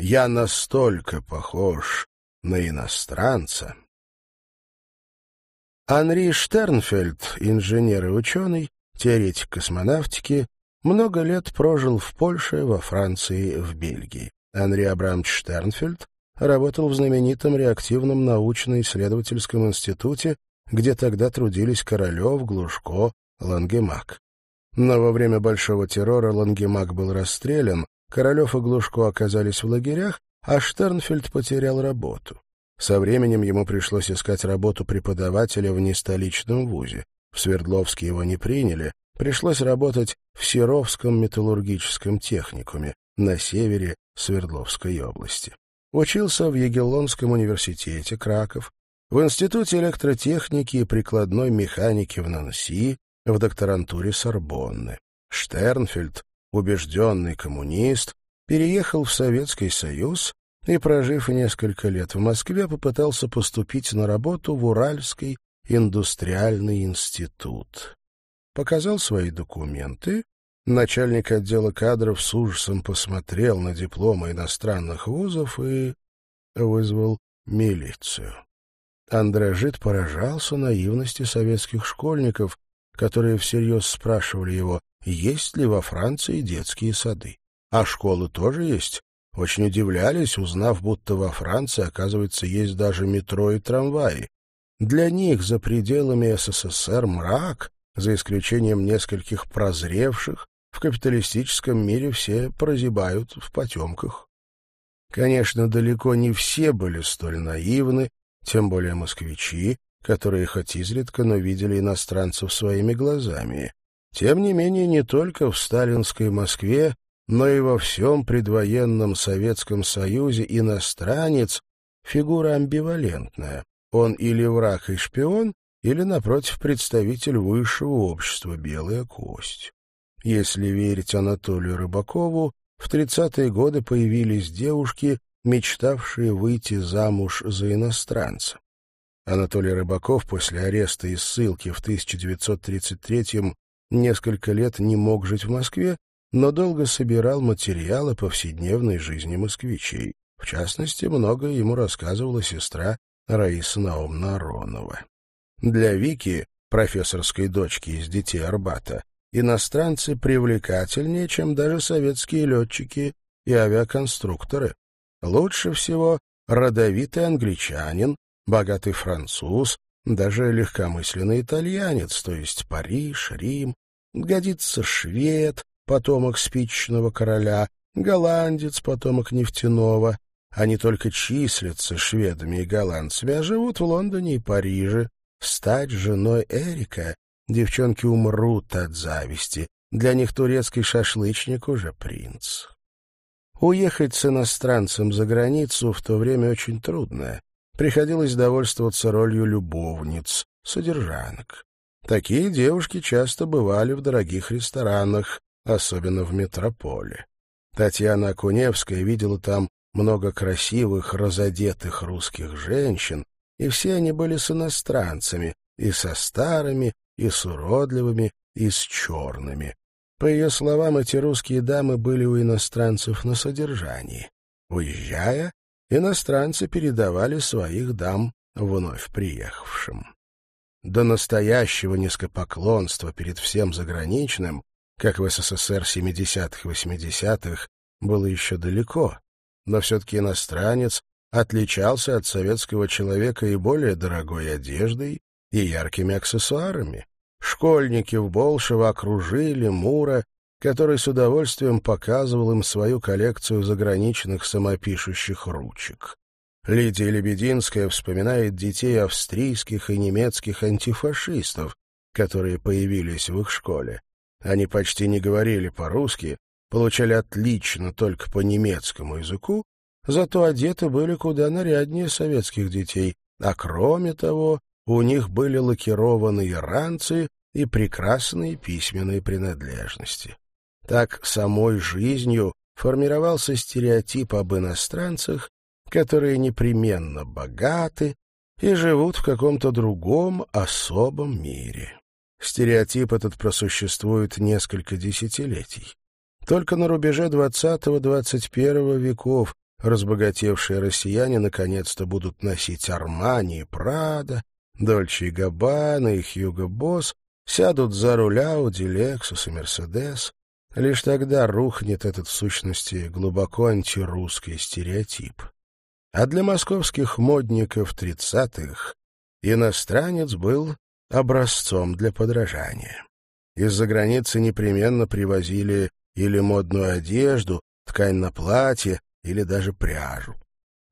Я настолько похож на иностранца. Анри Штернфельд, инженер и ученый, теоретик космонавтики, много лет прожил в Польше, во Франции, в Бельгии. Анри Абрамович Штернфельд работал в знаменитом реактивном научно-исследовательском институте, где тогда трудились Королев, Глушко, Лангемак. Но во время Большого террора Лангемак был расстрелян, Королев и Глушко оказались в лагерях, а Штернфельд потерял работу. Со временем ему пришлось искать работу преподавателя в нестоличном вузе. В Свердловске его не приняли, пришлось работать в Серовском металлургическом техникуме на севере Свердловской области. Учился в Егелонском университете Краков, в Институте электротехники и прикладной механики в Нанси, в докторантуре Сорбонны. Штернфельд, убежденный коммунист, переехал в Советский Союз и, прожив несколько лет в Москве, попытался поступить на работу в Уральский индустриальный институт. Показал свои документы, начальник отдела кадров с ужасом посмотрел на дипломы иностранных вузов и вызвал милицию. Андражит поражался наивности советских школьников, которые всерьез спрашивали его, есть ли во Франции детские сады. А школы тоже есть. Очень удивлялись, узнав, будто во Франции, оказывается, есть даже метро и трамваи. Для них за пределами СССР мрак, за исключением нескольких прозревших, в капиталистическом мире все прозябают в потемках. Конечно, далеко не все были столь наивны, тем более москвичи, которые хоть изредка, но видели иностранцев своими глазами. Тем не менее, не только в сталинской Москве, но и во всем предвоенном Советском Союзе иностранец — фигура амбивалентная. Он или враг и шпион, или, напротив, представитель высшего общества «Белая кость». Если верить Анатолию Рыбакову, в 30-е годы появились девушки, мечтавшие выйти замуж за иностранца. Анатолий Рыбаков после ареста и ссылки в 1933-м несколько лет не мог жить в Москве, но долго собирал материалы повседневной жизни москвичей. В частности, многое ему рассказывала сестра Раиса Наумна Аронова. Для Вики, профессорской дочки из детей Арбата, иностранцы привлекательнее, чем даже советские летчики и авиаконструкторы. Лучше всего родовитый англичанин, богатый француз, даже легкомысленный итальянец, то есть Париж, Рим, годится швед, потомок спичечного короля, голландец, потомок нефтяного. Они только числятся шведами и голландцами, а живут в Лондоне и Париже. Стать женой Эрика девчонки умрут от зависти. Для них турецкий шашлычник уже принц. Уехать с иностранцем за границу в то время очень трудно приходилось довольствоваться ролью любовниц, содержанок. Такие девушки часто бывали в дорогих ресторанах, особенно в метрополе. Татьяна Акуневская видела там много красивых, разодетых русских женщин, и все они были с иностранцами, и со старыми, и с уродливыми, и с черными. По ее словам, эти русские дамы были у иностранцев на содержании. Уезжая, иностранцы передавали своих дам вновь приехавшим. До настоящего низкопоклонства перед всем заграничным, как в СССР 70-х 80-х, было еще далеко, но все-таки иностранец отличался от советского человека и более дорогой одеждой, и яркими аксессуарами. Школьники в Болшево окружили Мура который с удовольствием показывал им свою коллекцию заграничных самопишущих ручек. Лидия Лебединская вспоминает детей австрийских и немецких антифашистов, которые появились в их школе. Они почти не говорили по-русски, получали отлично только по немецкому языку, зато одеты были куда наряднее советских детей, а кроме того, у них были лакированные ранцы и прекрасные письменные принадлежности. Так самой жизнью формировался стереотип об иностранцах, которые непременно богаты и живут в каком-то другом особом мире. Стереотип этот просуществует несколько десятилетий. Только на рубеже XX-XXI веков разбогатевшие россияне наконец-то будут носить Армани и Прада, Дольче и Габбана и Хьюго Босс, сядут за руль Ауди, Лексус и Мерседес. Лишь тогда рухнет этот в сущности глубоко антирусский стереотип. А для московских модников тридцатых иностранец был образцом для подражания. Из-за границы непременно привозили или модную одежду, ткань на платье, или даже пряжу.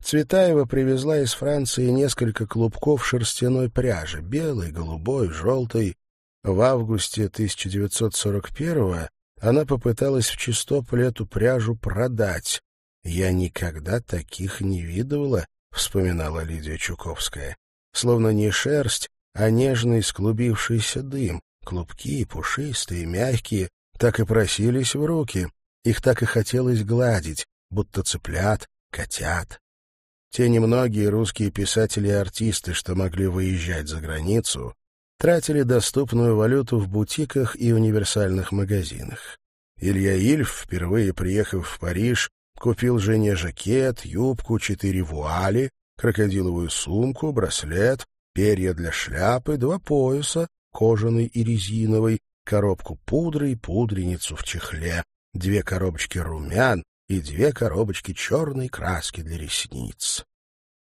Цветаева привезла из Франции несколько клубков шерстяной пряжи, белой, голубой, желтой. В августе 1941-го она попыталась в Чистополе эту пряжу продать. «Я никогда таких не видывала», — вспоминала Лидия Чуковская. Словно не шерсть, а нежный склубившийся дым, клубки, пушистые, мягкие, так и просились в руки. Их так и хотелось гладить, будто цыплят, котят. Те немногие русские писатели и артисты, что могли выезжать за границу, тратили доступную валюту в бутиках и универсальных магазинах. Илья Ильф, впервые приехав в Париж, купил жене жакет, юбку, четыре вуали, крокодиловую сумку, браслет, перья для шляпы, два пояса, кожаный и резиновый, коробку пудры и пудреницу в чехле, две коробочки румян, и две коробочки черной краски для ресниц.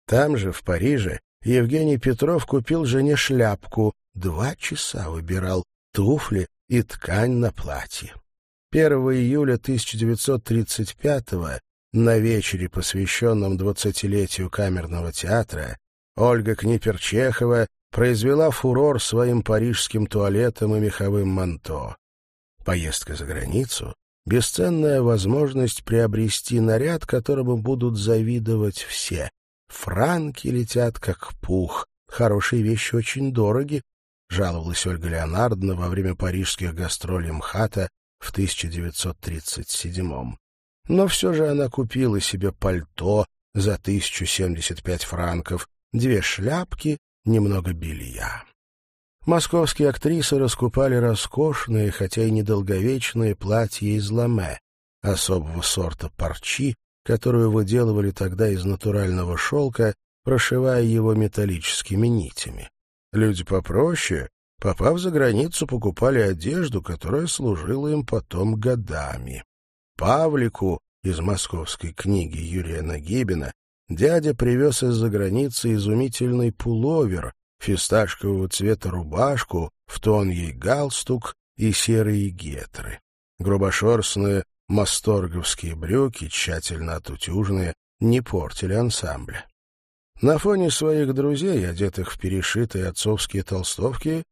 Там же, в Париже, Евгений Петров купил жене шляпку, два часа выбирал туфли и ткань на платье. 1 июля 1935-го, на вечере, посвященном двадцатилетию камерного театра, Ольга Книперчехова произвела фурор своим парижским туалетом и меховым манто. Поездка за границу бесценная возможность приобрести наряд, которому будут завидовать все. Франки летят как пух, хорошие вещи очень дороги, жаловалась Ольга Леонардовна во время парижских гастролей МХАТа в 1937-м. Но все же она купила себе пальто за 1075 франков, две шляпки, немного белья. Московские актрисы раскупали роскошные, хотя и недолговечные платья из ламе, особого сорта парчи, которую выделывали тогда из натурального шелка, прошивая его металлическими нитями. Люди попроще, попав за границу, покупали одежду, которая служила им потом годами. Павлику из московской книги Юрия Нагибина дядя привез из-за границы изумительный пуловер, фисташкового цвета рубашку, в тон ей галстук и серые гетры. Грубошерстные масторговские брюки, тщательно отутюженные, не портили ансамбля. На фоне своих друзей, одетых в перешитые отцовские толстовки,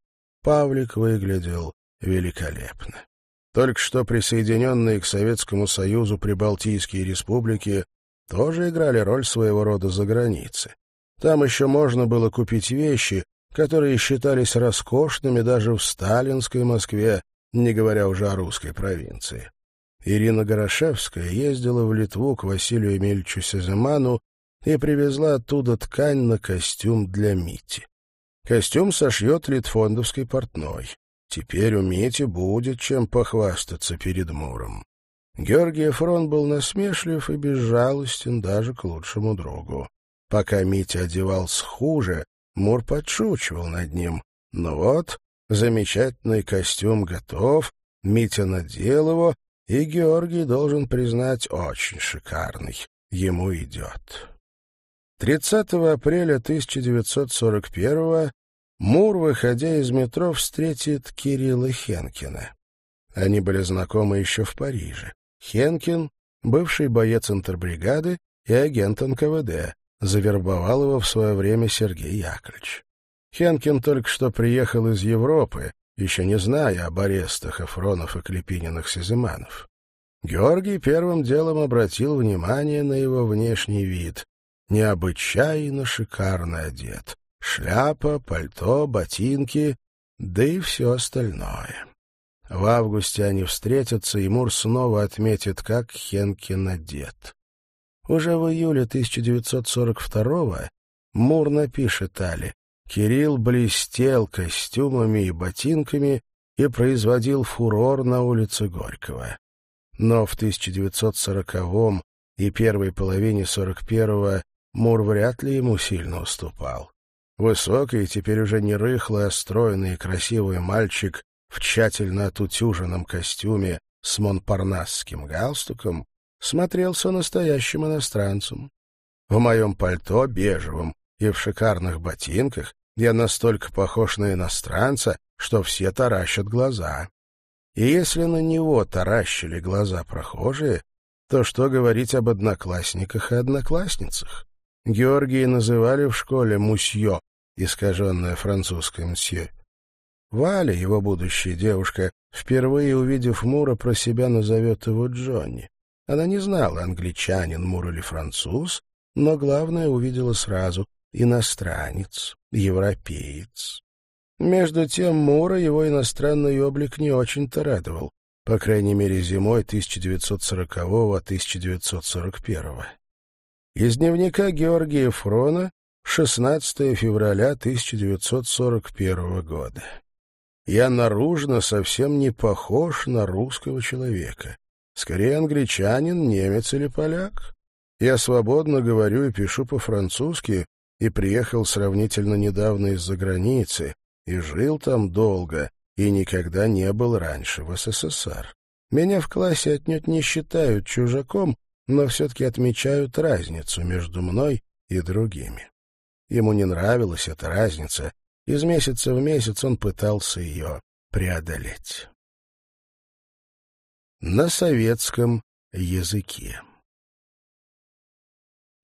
Павлик выглядел великолепно. Только что присоединенные к Советскому Союзу прибалтийские республики тоже играли роль своего рода за границей. Там еще можно было купить вещи, которые считались роскошными даже в сталинской Москве, не говоря уже о русской провинции. Ирина Горошевская ездила в Литву к Василию Емельчу Сеземану и привезла оттуда ткань на костюм для Мити. Костюм сошьет литфондовский портной. Теперь у Мити будет чем похвастаться перед Муром. Георгий Фрон был насмешлив и безжалостен даже к лучшему другу. Пока Митя одевался хуже, Мур подшучивал над ним. Ну вот, замечательный костюм готов, Митя надел его, и Георгий должен признать очень шикарный. Ему идет. 30 апреля 1941 Мур, выходя из метро, встретит Кирилла Хенкина. Они были знакомы еще в Париже. Хенкин — бывший боец интербригады и агент НКВД, Завербовал его в свое время Сергей Яковлевич. Хенкин только что приехал из Европы, еще не зная об арестах Эфронов и Клепининых Сизыманов. Георгий первым делом обратил внимание на его внешний вид. Необычайно шикарно одет. Шляпа, пальто, ботинки, да и все остальное. В августе они встретятся, и Мур снова отметит, как Хенкин одет. Уже в июле 1942-го Мур напишет Али. Кирилл блестел костюмами и ботинками и производил фурор на улице Горького. Но в 1940-м и первой половине 41-го Мур вряд ли ему сильно уступал. Высокий, теперь уже не рыхлый, а стройный и красивый мальчик в тщательно отутюженном костюме с монпарнасским галстуком смотрелся настоящим иностранцем. В моем пальто бежевом и в шикарных ботинках я настолько похож на иностранца, что все таращат глаза. И если на него таращили глаза прохожие, то что говорить об одноклассниках и одноклассницах? Георгии называли в школе «мусье», искаженное французское «мсье». Валя, его будущая девушка, впервые увидев Мура, про себя назовет его Джонни. Она не знала, англичанин Мур или француз, но главное увидела сразу — иностранец, европеец. Между тем Мура его иностранный облик не очень-то радовал, по крайней мере зимой 1940-1941. Из дневника Георгия Фрона 16 февраля 1941 года. Я наружно совсем не похож на русского человека. Скорее англичанин, немец или поляк. Я свободно говорю и пишу по-французски и приехал сравнительно недавно из-за границы и жил там долго и никогда не был раньше в СССР. Меня в классе отнюдь не считают чужаком, но все-таки отмечают разницу между мной и другими. Ему не нравилась эта разница, из месяца в месяц он пытался ее преодолеть. На советском языке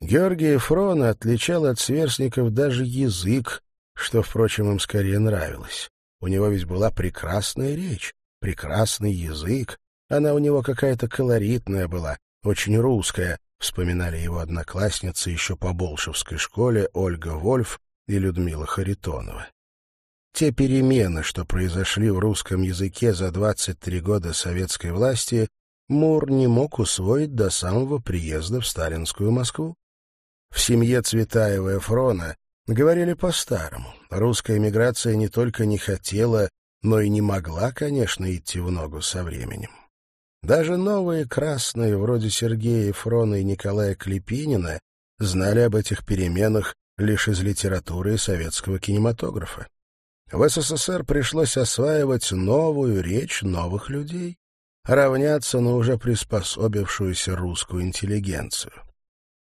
Георгий Фрона отличал от сверстников даже язык, что, впрочем, им скорее нравилось. У него ведь была прекрасная речь, прекрасный язык. Она у него какая-то колоритная была, очень русская, вспоминали его одноклассницы еще по Болшевской школе Ольга Вольф и Людмила Харитонова. Те перемены, что произошли в русском языке за 23 года советской власти, Мур не мог усвоить до самого приезда в сталинскую Москву. В семье Цветаева и Фрона говорили по-старому. Русская эмиграция не только не хотела, но и не могла, конечно, идти в ногу со временем. Даже новые красные, вроде Сергея Фрона и Николая Клепинина, знали об этих переменах лишь из литературы и советского кинематографа. В СССР пришлось осваивать новую речь новых людей, равняться на уже приспособившуюся русскую интеллигенцию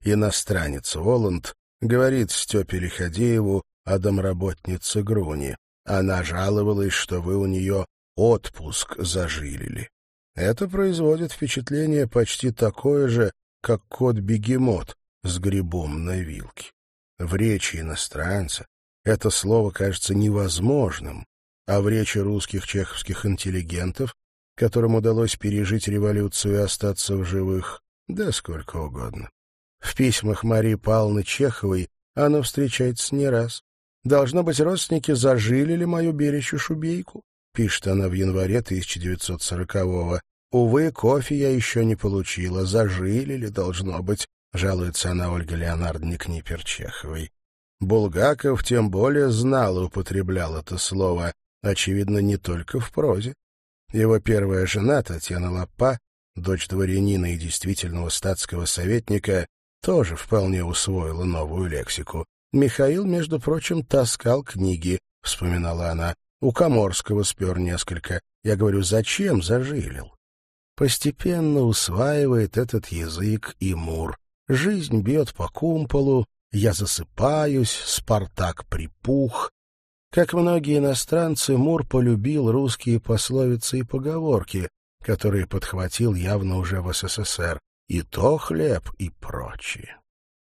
иностранец Воланд, говорит Степе Лиходееву о домработнице Груни. Она жаловалась, что вы у нее отпуск зажилили. Это производит впечатление почти такое же, как кот-бегемот с грибом на вилке. В речи иностранца это слово кажется невозможным, а в речи русских чеховских интеллигентов, которым удалось пережить революцию и остаться в живых, да сколько угодно. В письмах Марии Павловны Чеховой она встречается не раз. «Должно быть, родственники зажилили мою беличью шубейку», — пишет она в январе 1940-го. «Увы, кофе я еще не получила, зажилили, должно быть», — жалуется она Ольга Леонардовне Книпер-Чеховой. Булгаков тем более знал и употреблял это слово, очевидно, не только в прозе. Его первая жена, Татьяна Лапа, дочь дворянина и действительного статского советника, тоже вполне усвоила новую лексику. Михаил, между прочим, таскал книги, — вспоминала она. У Коморского спер несколько. Я говорю, зачем зажилил? Постепенно усваивает этот язык и Мур. Жизнь бьет по кумполу, я засыпаюсь, Спартак припух. Как многие иностранцы, Мур полюбил русские пословицы и поговорки, которые подхватил явно уже в СССР и то хлеб и прочее.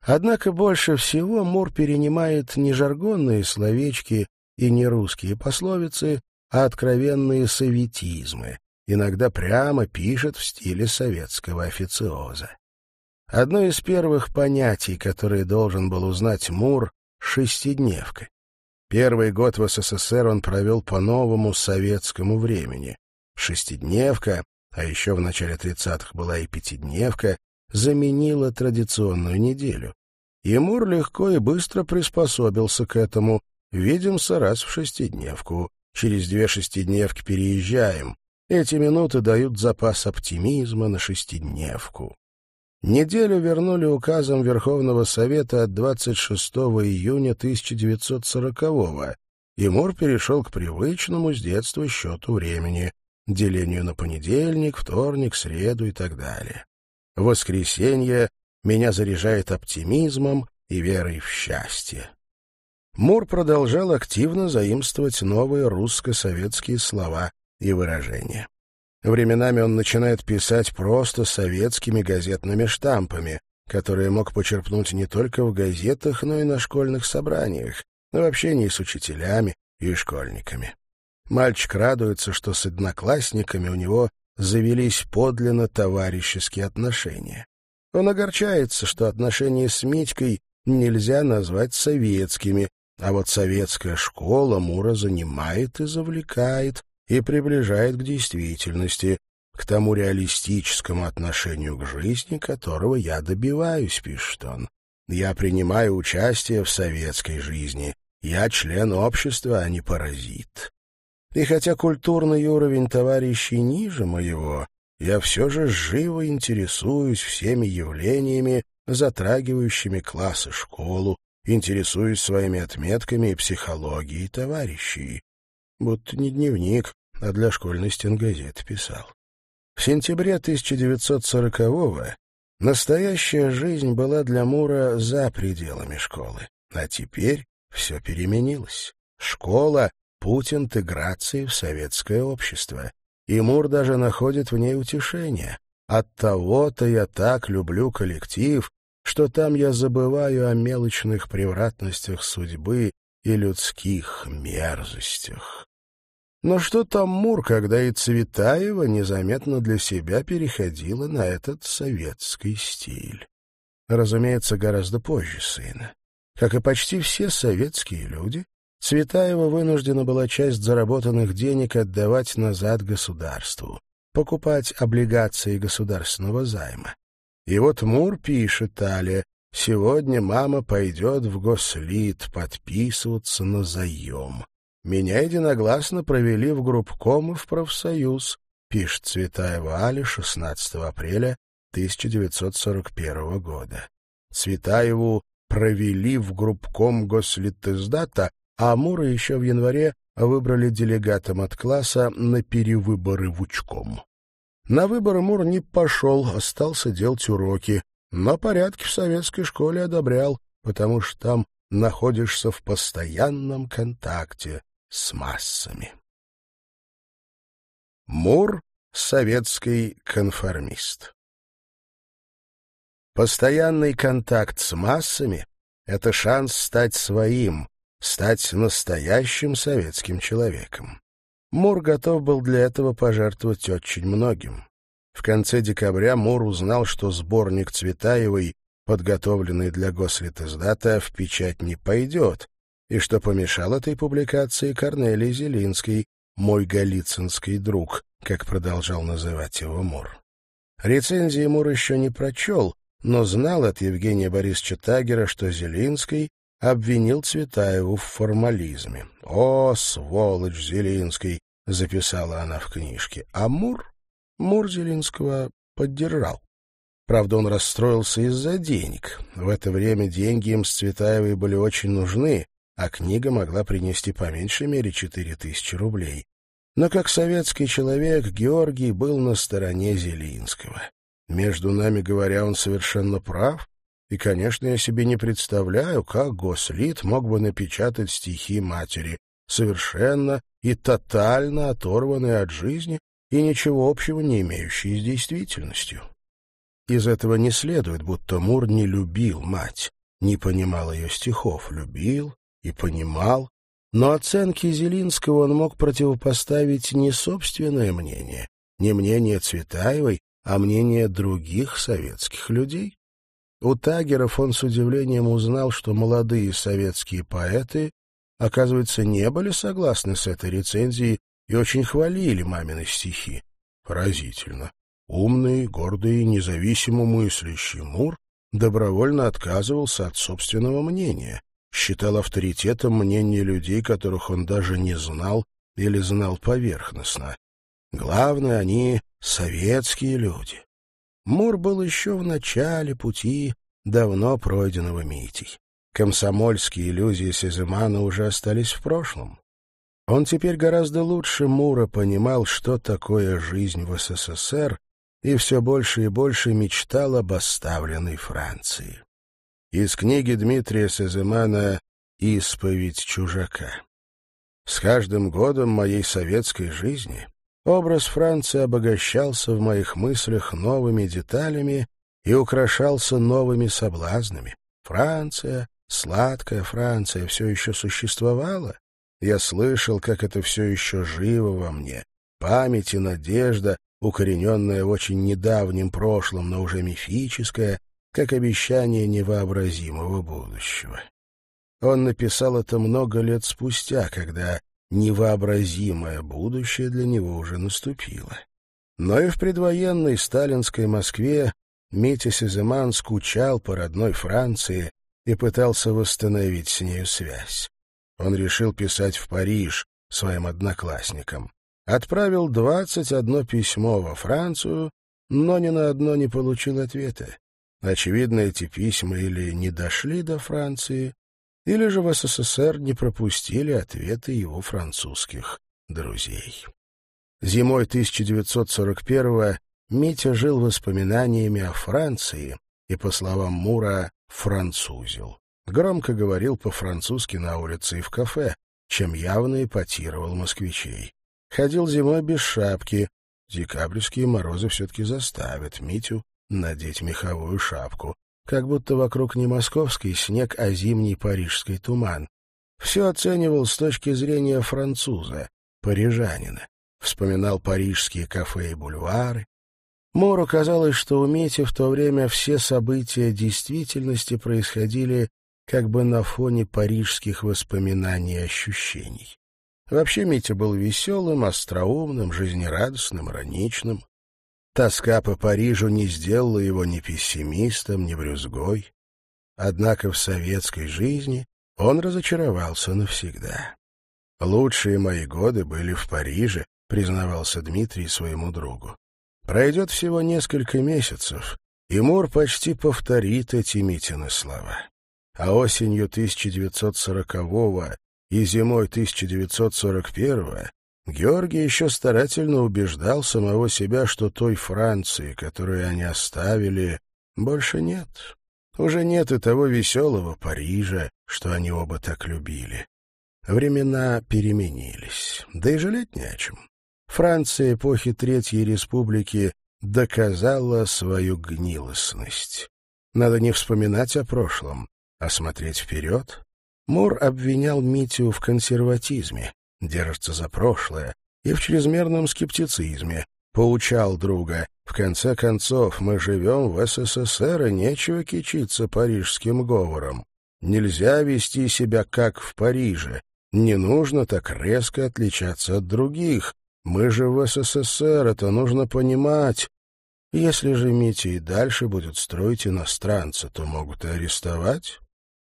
Однако больше всего Мур перенимает не жаргонные словечки и не русские пословицы, а откровенные советизмы, иногда прямо пишет в стиле советского официоза. Одно из первых понятий, которые должен был узнать Мур — шестидневка. Первый год в СССР он провел по новому советскому времени. Шестидневка а еще в начале 30-х была и пятидневка, заменила традиционную неделю. И Мур легко и быстро приспособился к этому. Видимся раз в шестидневку. Через две шестидневки переезжаем. Эти минуты дают запас оптимизма на шестидневку. Неделю вернули указом Верховного Совета от 26 июня 1940-го, и Мур перешел к привычному с детства счету времени, делению на понедельник, вторник, среду и так далее. Воскресенье меня заряжает оптимизмом и верой в счастье. Мур продолжал активно заимствовать новые русско-советские слова и выражения. Временами он начинает писать просто советскими газетными штампами, которые мог почерпнуть не только в газетах, но и на школьных собраниях, в общении с учителями и школьниками. Мальчик радуется, что с одноклассниками у него завелись подлинно товарищеские отношения. Он огорчается, что отношения с Митькой нельзя назвать советскими, а вот советская школа Мура занимает и завлекает, и приближает к действительности, к тому реалистическому отношению к жизни, которого я добиваюсь, пишет он. Я принимаю участие в советской жизни. Я член общества, а не паразит. И хотя культурный уровень товарищей ниже моего, я все же живо интересуюсь всеми явлениями, затрагивающими класс и школу, интересуюсь своими отметками и психологией товарищей. Будто не дневник, а для школьной стенгазеты писал. В сентябре 1940-го настоящая жизнь была для Мура за пределами школы. А теперь все переменилось. Школа — путь интеграции в советское общество. И Мур даже находит в ней утешение. От того-то я так люблю коллектив, что там я забываю о мелочных превратностях судьбы и людских мерзостях. Но что там Мур, когда и Цветаева незаметно для себя переходила на этот советский стиль? Разумеется, гораздо позже сына. Как и почти все советские люди, Цветаева вынуждена была часть заработанных денег отдавать назад государству, покупать облигации государственного займа. И вот Мур пишет Тале, «Сегодня мама пойдет в гослит подписываться на заем. Меня единогласно провели в группком и в профсоюз», пишет Цветаева Али 16 апреля 1941 года. Цветаеву провели в группком гослитиздата, а Амура еще в январе выбрали делегатом от класса на перевыборы в учком. На выборы Мур не пошел, остался делать уроки, но порядки в советской школе одобрял, потому что там находишься в постоянном контакте с массами. Мур — советский конформист. Постоянный контакт с массами — это шанс стать своим, стать настоящим советским человеком. Мур готов был для этого пожертвовать очень многим. В конце декабря Мур узнал, что сборник Цветаевой, подготовленный для Гослитиздата, в печать не пойдет, и что помешал этой публикации Корнелий Зелинский, мой галицинский друг, как продолжал называть его Мур. Рецензии Мур еще не прочел, но знал от Евгения Борисовича Тагера, что Зелинский обвинил Цветаеву в формализме. «О, сволочь Зелинский!» — записала она в книжке. А Мур? Мур Зелинского поддержал. Правда, он расстроился из-за денег. В это время деньги им с Цветаевой были очень нужны, а книга могла принести по меньшей мере четыре тысячи рублей. Но как советский человек Георгий был на стороне Зелинского. Между нами говоря, он совершенно прав, и, конечно, я себе не представляю, как Гослит мог бы напечатать стихи матери, совершенно и тотально оторванные от жизни и ничего общего не имеющие с действительностью. Из этого не следует, будто Мур не любил мать, не понимал ее стихов, любил и понимал, но оценки Зелинского он мог противопоставить не собственное мнение, не мнение Цветаевой, а мнение других советских людей. У Тагеров он с удивлением узнал, что молодые советские поэты, оказывается, не были согласны с этой рецензией и очень хвалили мамины стихи. Поразительно. Умный, гордый, независимо мыслящий Мур добровольно отказывался от собственного мнения, считал авторитетом мнение людей, которых он даже не знал или знал поверхностно. Главное, они советские люди. Мур был еще в начале пути, давно пройденного Митей. Комсомольские иллюзии Сеземана уже остались в прошлом. Он теперь гораздо лучше Мура понимал, что такое жизнь в СССР, и все больше и больше мечтал об оставленной Франции. Из книги Дмитрия Сеземана «Исповедь чужака». С каждым годом моей советской жизни образ Франции обогащался в моих мыслях новыми деталями и украшался новыми соблазнами. Франция, сладкая Франция, все еще существовала. Я слышал, как это все еще живо во мне. Память и надежда, укорененная в очень недавнем прошлом, но уже мифическая, как обещание невообразимого будущего. Он написал это много лет спустя, когда невообразимое будущее для него уже наступило. Но и в предвоенной сталинской Москве Митя Сеземан скучал по родной Франции и пытался восстановить с нею связь. Он решил писать в Париж своим одноклассникам. Отправил двадцать одно письмо во Францию, но ни на одно не получил ответа. Очевидно, эти письма или не дошли до Франции, или же в СССР не пропустили ответы его французских друзей. Зимой 1941-го Митя жил воспоминаниями о Франции и, по словам Мура, французил. Громко говорил по-французски на улице и в кафе, чем явно эпатировал москвичей. Ходил зимой без шапки. Декабрьские морозы все-таки заставят Митю надеть меховую шапку. Как будто вокруг не московский снег, а зимний парижский туман. Все оценивал с точки зрения француза, парижанина. Вспоминал парижские кафе и бульвары, Мору казалось, что у Мити в то время все события действительности происходили как бы на фоне парижских воспоминаний и ощущений. Вообще Митя был веселым, остроумным, жизнерадостным, ироничным. Тоска по Парижу не сделала его ни пессимистом, ни брюзгой. Однако в советской жизни он разочаровался навсегда. «Лучшие мои годы были в Париже», — признавался Дмитрий своему другу. Пройдет всего несколько месяцев, и Мур почти повторит эти Митины слова. А осенью 1940-го и зимой 1941-го Георгий еще старательно убеждал самого себя, что той Франции, которую они оставили, больше нет. Уже нет и того веселого Парижа, что они оба так любили. Времена переменились, да и жалеть не о чем. Франция эпохи Третьей Республики доказала свою гнилостность. Надо не вспоминать о прошлом, а смотреть вперед. Мур обвинял Митю в консерватизме, держится за прошлое, и в чрезмерном скептицизме, поучал друга. В конце концов, мы живем в СССР, и нечего кичиться парижским говором. Нельзя вести себя, как в Париже. Не нужно так резко отличаться от других. Мы же в СССР, это нужно понимать. Если же Митя и дальше будет строить иностранца, то могут и арестовать.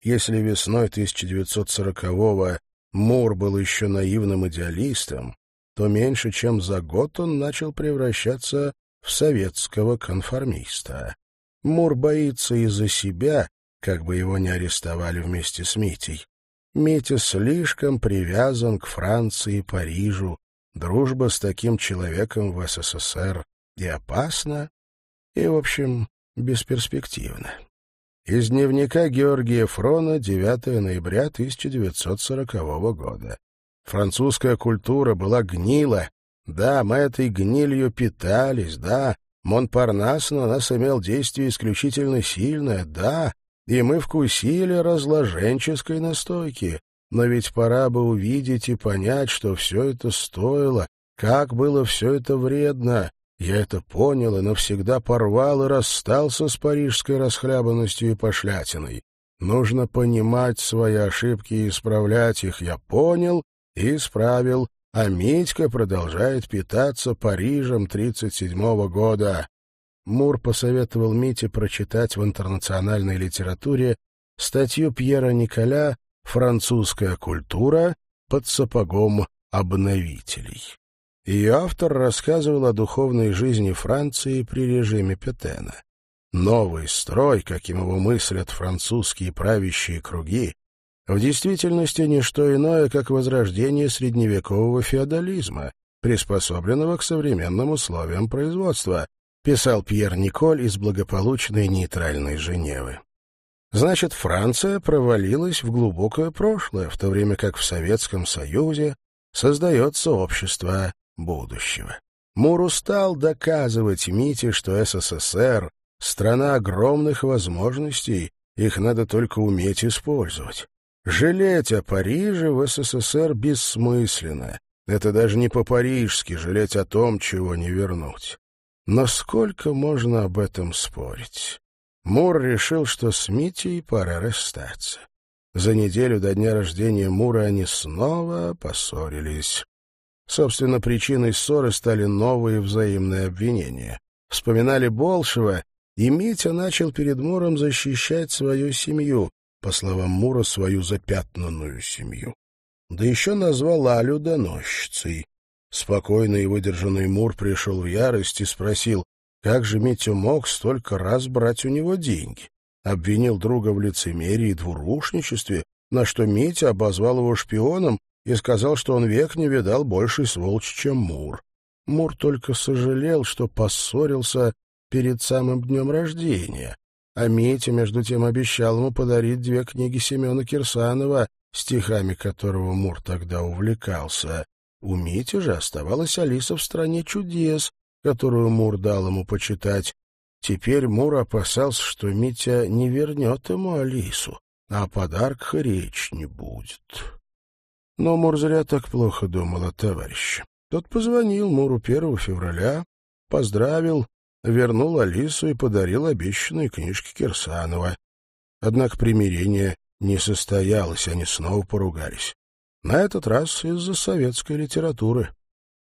Если весной 1940-го Мур был еще наивным идеалистом, то меньше чем за год он начал превращаться в советского конформиста. Мур боится из-за себя, как бы его не арестовали вместе с Митей. Митя слишком привязан к Франции и Парижу, Дружба с таким человеком в СССР и опасна, и, в общем, бесперспективна. Из дневника Георгия Фрона 9 ноября 1940 года. Французская культура была гнила. Да, мы этой гнилью питались, да. Монпарнас на нас имел действие исключительно сильное, да. И мы вкусили разложенческой настойки. Но ведь пора бы увидеть и понять, что все это стоило, как было все это вредно. Я это понял и навсегда порвал и расстался с парижской расхлябанностью и пошлятиной. Нужно понимать свои ошибки и исправлять их. Я понял и исправил, а Митька продолжает питаться Парижем 37-го года. Мур посоветовал Мите прочитать в интернациональной литературе статью Пьера Николя Французская культура под сапогом обновителей. Ее автор рассказывал о духовной жизни Франции при режиме Петена. Новый строй, каким его мыслят французские правящие круги, в действительности не что иное, как возрождение средневекового феодализма, приспособленного к современным условиям производства, писал Пьер Николь из благополучной нейтральной Женевы. Значит, Франция провалилась в глубокое прошлое, в то время как в Советском Союзе создается общество будущего. Мур устал доказывать Мите, что СССР — страна огромных возможностей, их надо только уметь использовать. Жалеть о Париже в СССР бессмысленно. Это даже не по-парижски жалеть о том, чего не вернуть. Но сколько можно об этом спорить? Мур решил, что с Митей пора расстаться. За неделю до дня рождения Мура они снова поссорились. Собственно, причиной ссоры стали новые взаимные обвинения. Вспоминали Болшева, и Митя начал перед Муром защищать свою семью, по словам Мура, свою запятнанную семью. Да еще назвал Алю доносчицей. Спокойный и выдержанный Мур пришел в ярость и спросил, как же Митя мог столько раз брать у него деньги? Обвинил друга в лицемерии и двурушничестве, на что Митя обозвал его шпионом и сказал, что он век не видал большей сволочи, чем Мур. Мур только сожалел, что поссорился перед самым днем рождения, а Митя, между тем, обещал ему подарить две книги Семена Кирсанова, стихами которого Мур тогда увлекался. У Мити же оставалась Алиса в «Стране чудес», которую Мур дал ему почитать. Теперь Мур опасался, что Митя не вернет ему Алису, а о подарках речь не будет. Но Мур зря так плохо думал о товарище. Тот позвонил Муру 1 февраля, поздравил, вернул Алису и подарил обещанные книжки Кирсанова. Однако примирение не состоялось, они снова поругались. На этот раз из-за советской литературы.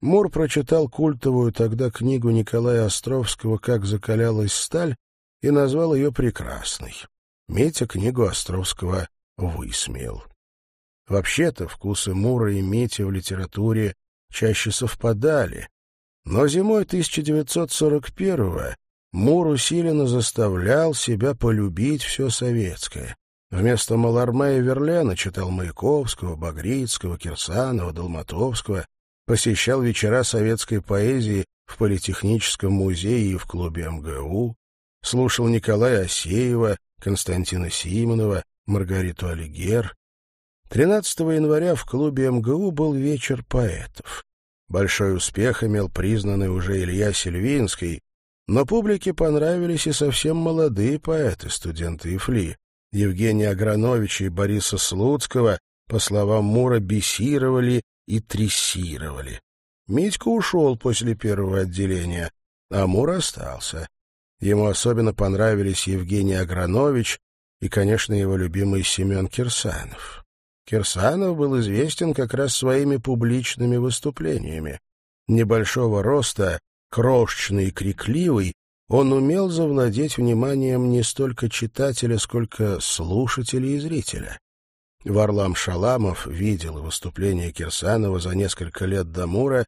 Мур прочитал культовую тогда книгу Николая Островского «Как закалялась сталь» и назвал ее прекрасной. Митя книгу Островского высмеял. Вообще-то вкусы Мура и Мити в литературе чаще совпадали, но зимой 1941-го Мур усиленно заставлял себя полюбить все советское. Вместо Маларме и Верляна читал Маяковского, Багрицкого, Кирсанова, Долматовского, посещал вечера советской поэзии в Политехническом музее и в клубе МГУ, слушал Николая Осеева, Константина Симонова, Маргариту Алигер. 13 января в клубе МГУ был вечер поэтов. Большой успех имел признанный уже Илья Сильвинский, но публике понравились и совсем молодые поэты, студенты ИФЛИ. Евгения Аграновича и Бориса Слуцкого, по словам Мура, бесировали и трессировали. Митька ушел после первого отделения, а Мур остался. Ему особенно понравились Евгений Агранович и, конечно, его любимый Семен Кирсанов. Кирсанов был известен как раз своими публичными выступлениями. Небольшого роста, крошечный и крикливый, он умел завладеть вниманием не столько читателя, сколько слушателя и зрителя. Варлам Шаламов видел выступление Кирсанова за несколько лет до Мура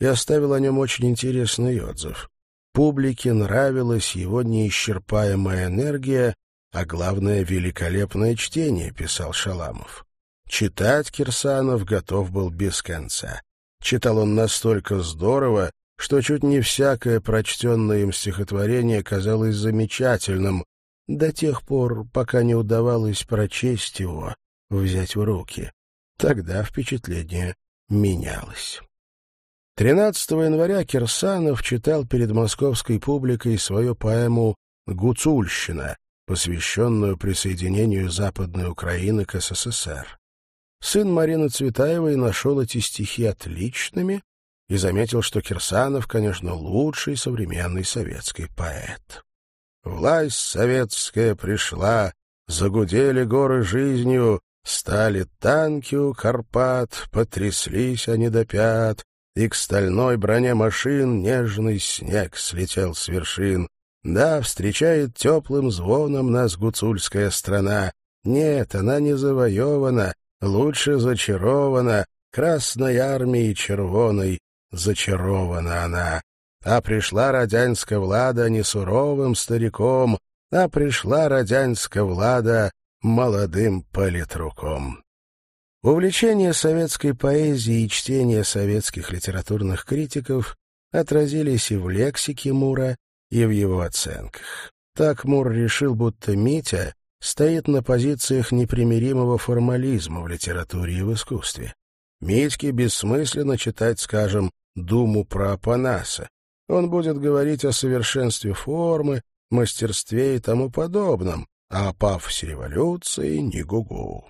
и оставил о нем очень интересный отзыв. Публике нравилась его неисчерпаемая энергия, а главное — великолепное чтение, писал Шаламов. Читать Кирсанов готов был без конца. Читал он настолько здорово, что чуть не всякое прочтенное им стихотворение казалось замечательным, до тех пор, пока не удавалось прочесть его, взять в руки. Тогда впечатление менялось. 13 января Кирсанов читал перед московской публикой свою поэму «Гуцульщина», посвященную присоединению Западной Украины к СССР. Сын Марины Цветаевой нашел эти стихи отличными и заметил, что Кирсанов, конечно, лучший современный советский поэт. «Власть советская пришла, загудели горы жизнью, стали танки у Карпат, потряслись они до пят, и к стальной броне машин нежный снег слетел с вершин. Да, встречает теплым звоном нас гуцульская страна. Нет, она не завоевана, лучше зачарована Красной армией червоной, зачарована она. А пришла Родянска Влада не суровым стариком, а пришла Родянска Влада молодым политруком. Увлечение советской поэзией и чтение советских литературных критиков отразились и в лексике Мура, и в его оценках. Так Мур решил, будто Митя стоит на позициях непримиримого формализма в литературе и в искусстве. Митьке бессмысленно читать, скажем, «Думу про Апанаса». Он будет говорить о совершенстве формы, мастерстве и тому подобном, а о пафосе революции — не гугу.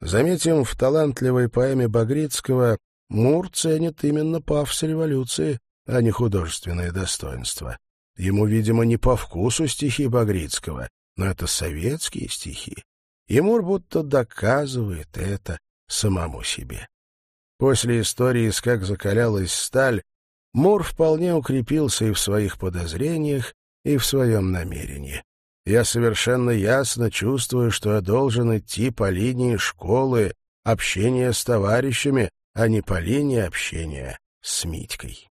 Заметим, в талантливой поэме Багрицкого Мур ценит именно пафос революции, а не художественное достоинство. Ему, видимо, не по вкусу стихи Багрицкого, но это советские стихи. И Мур будто доказывает это самому себе. После истории с «Как закалялась сталь» Мур вполне укрепился и в своих подозрениях, и в своем намерении. Я совершенно ясно чувствую, что я должен идти по линии школы, общения с товарищами, а не по линии общения с Митькой.